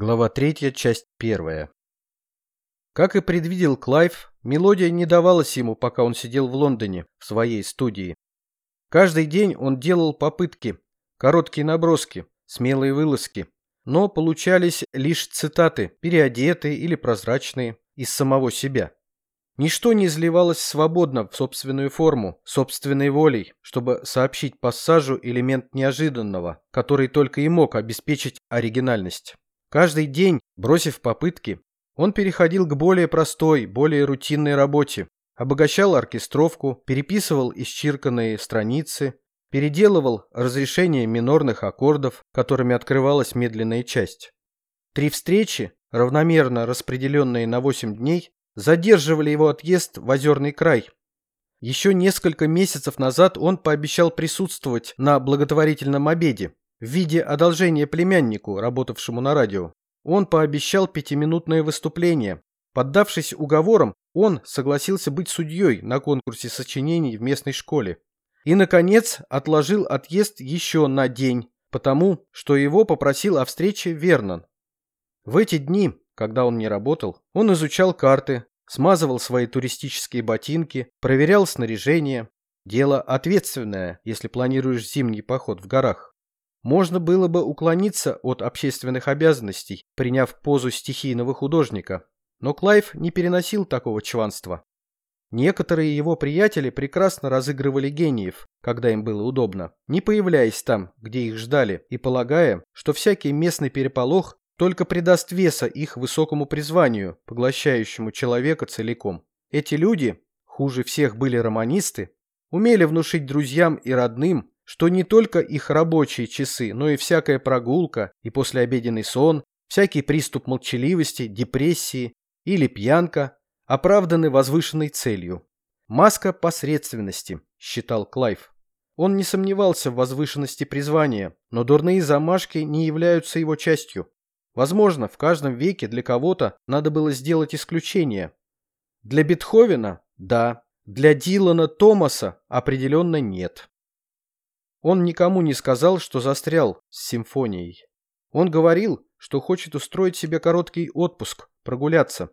Глава 3, часть 1. Как и предвидел Клайв, мелодия не давалась ему, пока он сидел в Лондоне, в своей студии. Каждый день он делал попытки, короткие наброски, смелые вылазки, но получались лишь цитаты, переодетые или прозрачные, из самого себя. Ничто не изливалось свободно в собственную форму, собственной волей, чтобы сообщить пассажу элемент неожиданного, который только и мог обеспечить оригинальность. Каждый день, бросив попытки, он переходил к более простой, более рутинной работе, обогащал оркестровку, переписывал исчирканные страницы, переделывал разрешение минорных аккордов, которыми открывалась медленная часть. Три встречи, равномерно распределенные на 8 дней, задерживали его отъезд в озерный край. Еще несколько месяцев назад он пообещал присутствовать на благотворительном обеде, в виде одолжения племяннику, работавшему на радио. Он пообещал пятиминутное выступление. Поддавшись уговорам, он согласился быть судьей на конкурсе сочинений в местной школе. И, наконец, отложил отъезд еще на день, потому что его попросил о встрече Вернон. В эти дни, когда он не работал, он изучал карты, смазывал свои туристические ботинки, проверял снаряжение. Дело ответственное, если планируешь зимний поход в горах. Можно было бы уклониться от общественных обязанностей, приняв позу стихийного художника, но Клайв не переносил такого чванства. Некоторые его приятели прекрасно разыгрывали гениев, когда им было удобно, не появляясь там, где их ждали, и полагая, что всякий местный переполох только придаст веса их высокому призванию, поглощающему человека целиком. Эти люди, хуже всех были романисты, умели внушить друзьям и родным, что не только их рабочие часы, но и всякая прогулка и послеобеденный сон, всякий приступ молчаливости, депрессии или пьянка оправданы возвышенной целью. Маска посредственности, считал Клайв. Он не сомневался в возвышенности призвания, но дурные замашки не являются его частью. Возможно, в каждом веке для кого-то надо было сделать исключение. Для Бетховена – да, для Дилана Томаса определенно нет. Он никому не сказал, что застрял с симфонией. Он говорил, что хочет устроить себе короткий отпуск, прогуляться.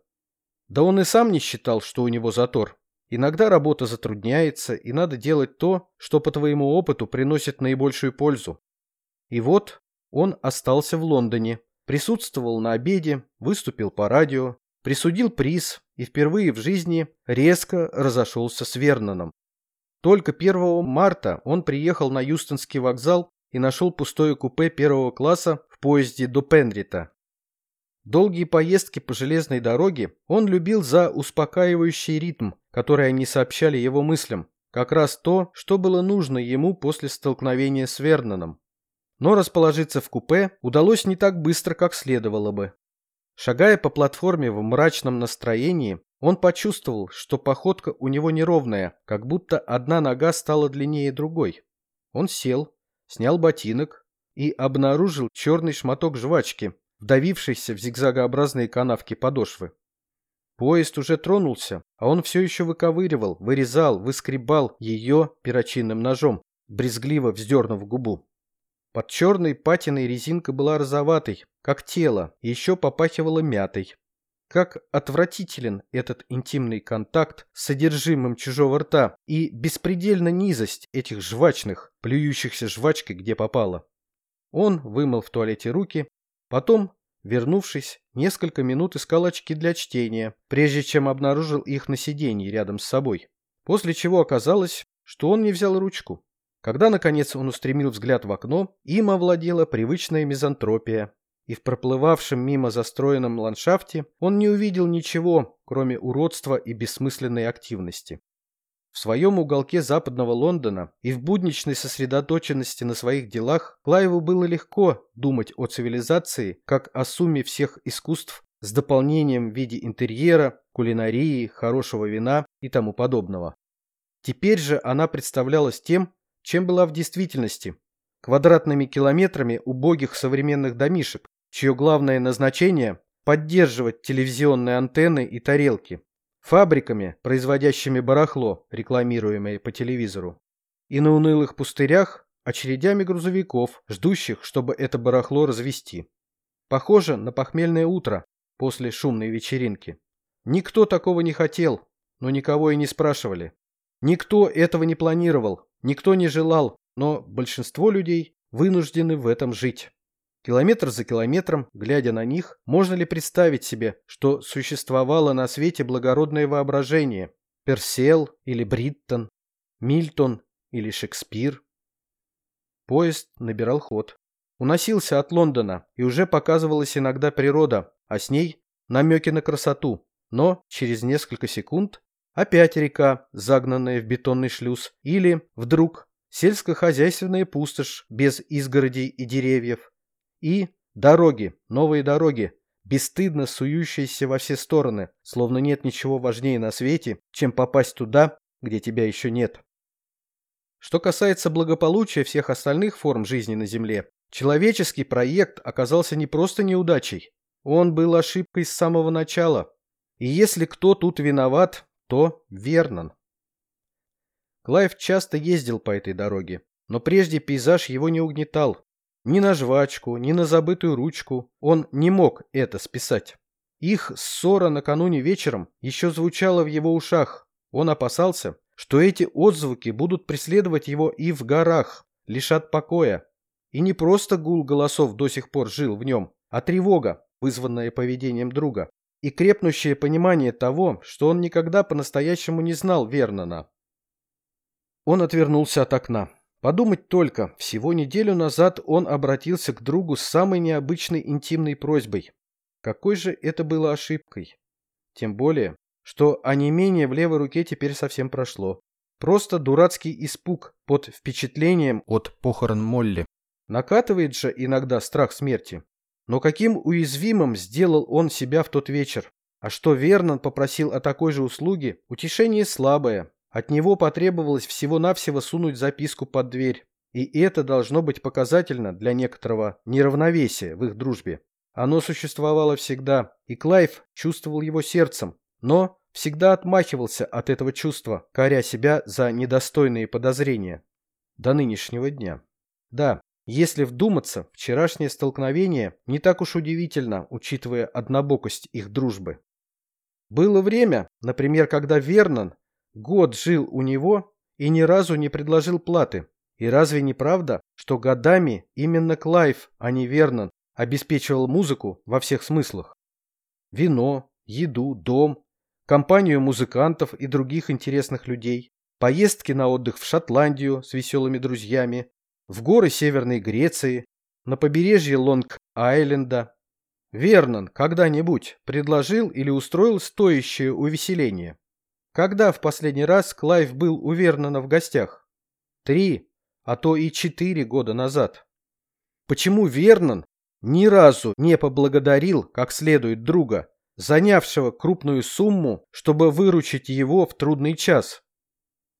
Да он и сам не считал, что у него затор. Иногда работа затрудняется, и надо делать то, что по твоему опыту приносит наибольшую пользу. И вот он остался в Лондоне, присутствовал на обеде, выступил по радио, присудил приз и впервые в жизни резко разошелся с Верноном. Только 1 марта он приехал на Юстонский вокзал и нашел пустое купе первого класса в поезде до Пенрита. Долгие поездки по железной дороге он любил за успокаивающий ритм, который они сообщали его мыслям, как раз то, что было нужно ему после столкновения с Верноном. Но расположиться в купе удалось не так быстро, как следовало бы. Шагая по платформе в мрачном настроении, он почувствовал, что походка у него неровная, как будто одна нога стала длиннее другой. Он сел, снял ботинок и обнаружил черный шматок жвачки, вдавившийся в зигзагообразные канавки подошвы. Поезд уже тронулся, а он все еще выковыривал, вырезал, выскребал ее перочинным ножом, брезгливо вздернув губу. Под черной патиной резинка была розоватой, как тело, и еще попахивала мятой. Как отвратителен этот интимный контакт с содержимым чужого рта и беспредельна низость этих жвачных, плюющихся жвачкой где попало. Он вымыл в туалете руки, потом, вернувшись, несколько минут искал очки для чтения, прежде чем обнаружил их на сиденье рядом с собой. После чего оказалось, что он не взял ручку. Когда, наконец, он устремил взгляд в окно, им овладела привычная мизантропия, и в проплывавшем мимо застроенном ландшафте он не увидел ничего, кроме уродства и бессмысленной активности. В своем уголке западного Лондона и в будничной сосредоточенности на своих делах Клайву было легко думать о цивилизации как о сумме всех искусств с дополнением в виде интерьера, кулинарии, хорошего вина и тому подобного. Теперь же она представлялась тем, чем была в действительности – квадратными километрами убогих современных домишек, чье главное назначение – поддерживать телевизионные антенны и тарелки, фабриками, производящими барахло, рекламируемое по телевизору, и на унылых пустырях очередями грузовиков, ждущих, чтобы это барахло развести. Похоже на похмельное утро после шумной вечеринки. Никто такого не хотел, но никого и не спрашивали. Никто этого не планировал, никто не желал, но большинство людей вынуждены в этом жить. Километр за километром, глядя на них, можно ли представить себе, что существовало на свете благородное воображение? Персел или Бриттон, Мильтон или Шекспир? Поезд набирал ход. Уносился от Лондона, и уже показывалась иногда природа, а с ней намеки на красоту. Но через несколько секунд опять река, загнанная в бетонный шлюз, или, вдруг, сельскохозяйственная пустошь без изгородей и деревьев, и дороги, новые дороги, бесстыдно сующиеся во все стороны, словно нет ничего важнее на свете, чем попасть туда, где тебя еще нет. Что касается благополучия всех остальных форм жизни на Земле, человеческий проект оказался не просто неудачей, он был ошибкой с самого начала. И если кто тут виноват, то Вернон. Клайв часто ездил по этой дороге, но прежде пейзаж его не угнетал. Ни на жвачку, ни на забытую ручку он не мог это списать. Их ссора накануне вечером еще звучала в его ушах. Он опасался, что эти отзвуки будут преследовать его и в горах, лишат покоя. И не просто гул голосов до сих пор жил в нем, а тревога, вызванная поведением друга, и крепнущее понимание того, что он никогда по-настоящему не знал Вернона. Он отвернулся от окна. Подумать только, всего неделю назад он обратился к другу с самой необычной интимной просьбой. Какой же это было ошибкой? Тем более, что онемение в левой руке теперь совсем прошло. Просто дурацкий испуг под впечатлением от похорон Молли. Накатывает же иногда страх смерти. Но каким уязвимым сделал он себя в тот вечер? А что Вернон попросил о такой же услуге, утешение слабое, от него потребовалось всего-навсего сунуть записку под дверь. И это должно быть показательно для некоторого неравновесия в их дружбе. Оно существовало всегда, и Клайв чувствовал его сердцем, но всегда отмахивался от этого чувства, коря себя за недостойные подозрения. До нынешнего дня. Да, если вдуматься, вчерашнее столкновение не так уж удивительно, учитывая однобокость их дружбы. Было время, например, когда Вернон Год жил у него и ни разу не предложил платы. И разве не правда, что годами именно Клайв, а не Вернон, обеспечивал музыку во всех смыслах? Вино, еду, дом, компанию музыкантов и других интересных людей, поездки на отдых в Шотландию с веселыми друзьями, в горы Северной Греции, на побережье Лонг-Айленда. Вернон когда-нибудь предложил или устроил стоящее увеселение? Когда в последний раз Клайв был у Вернона в гостях? Три, а то и четыре года назад. Почему Вернон ни разу не поблагодарил как следует друга, занявшего крупную сумму, чтобы выручить его в трудный час?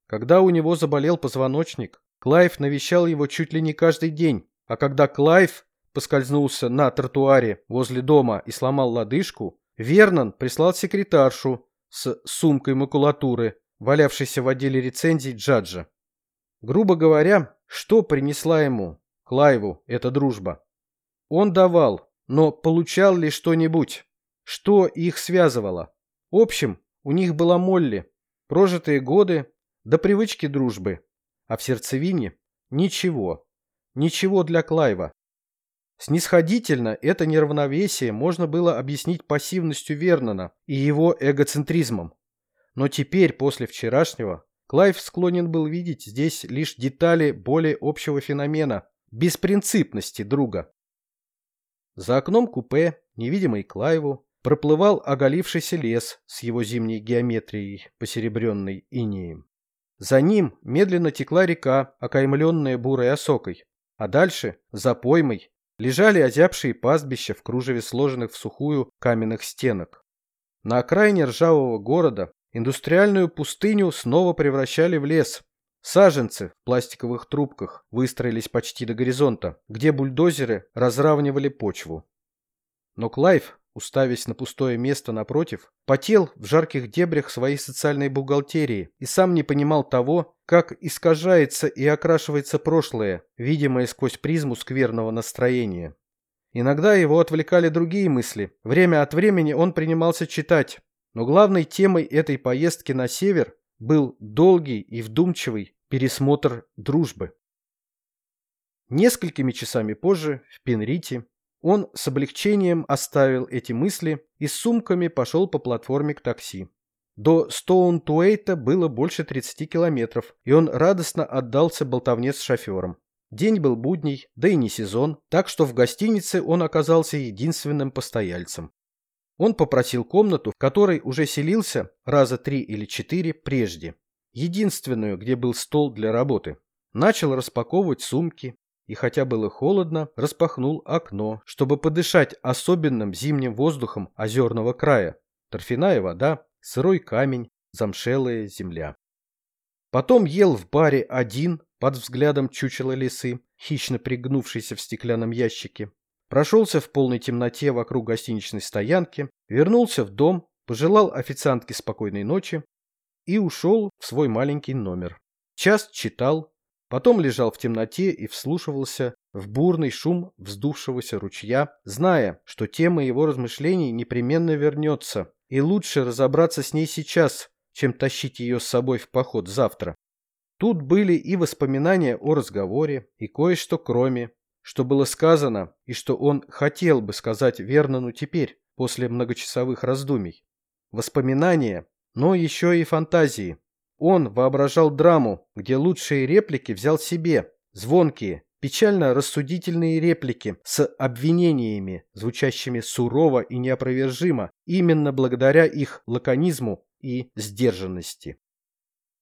Когда у него заболел позвоночник, Клайв навещал его чуть ли не каждый день, а когда Клайв поскользнулся на тротуаре возле дома и сломал лодыжку, Вернон прислал секретаршу, с сумкой макулатуры, валявшейся в отделе рецензий Джаджа. Грубо говоря, что принесла ему, Клайву, эта дружба? Он давал, но получал ли что-нибудь? Что их связывало? В общем, у них была Молли, прожитые годы до привычки дружбы, а в сердцевине ничего, ничего для Клайва. Снисходительно это неравновесие можно было объяснить пассивностью Вернона и его эгоцентризмом. Но теперь, после вчерашнего, Клайв склонен был видеть здесь лишь детали более общего феномена – беспринципности друга. За окном купе, невидимый Клайву, проплывал оголившийся лес с его зимней геометрией, посеребренной инеем. За ним медленно текла река, окаймленная бурой осокой, а дальше, за поймой, лежали озябшие пастбища в кружеве сложенных в сухую каменных стенок. На окраине ржавого города индустриальную пустыню снова превращали в лес. Саженцы в пластиковых трубках выстроились почти до горизонта, где бульдозеры разравнивали почву. Но Клайв уставясь на пустое место напротив, потел в жарких дебрях своей социальной бухгалтерии и сам не понимал того, как искажается и окрашивается прошлое, видимое сквозь призму скверного настроения. Иногда его отвлекали другие мысли. Время от времени он принимался читать. Но главной темой этой поездки на север был долгий и вдумчивый пересмотр дружбы. Несколькими часами позже, в Пенрите, он с облегчением оставил эти мысли и с сумками пошел по платформе к такси. До Стоун-Туэйта было больше 30 километров, и он радостно отдался болтовне с шофером. День был будний, да и не сезон, так что в гостинице он оказался единственным постояльцем. Он попросил комнату, в которой уже селился раза три или четыре прежде. Единственную, где был стол для работы. Начал распаковывать сумки, и хотя было холодно, распахнул окно, чтобы подышать особенным зимним воздухом озерного края. Торфяная вода, сырой камень, замшелая земля. Потом ел в баре один, под взглядом чучела лисы, хищно пригнувшейся в стеклянном ящике. Прошелся в полной темноте вокруг гостиничной стоянки, вернулся в дом, пожелал официантке спокойной ночи и ушел в свой маленький номер. Час читал, Потом лежал в темноте и вслушивался в бурный шум вздувшегося ручья, зная, что тема его размышлений непременно вернется, и лучше разобраться с ней сейчас, чем тащить ее с собой в поход завтра. Тут были и воспоминания о разговоре, и кое-что кроме, что было сказано, и что он хотел бы сказать Вернону теперь, после многочасовых раздумий. Воспоминания, но еще и фантазии, он воображал драму, где лучшие реплики взял себе, звонкие, печально рассудительные реплики с обвинениями, звучащими сурово и неопровержимо, именно благодаря их лаконизму и сдержанности.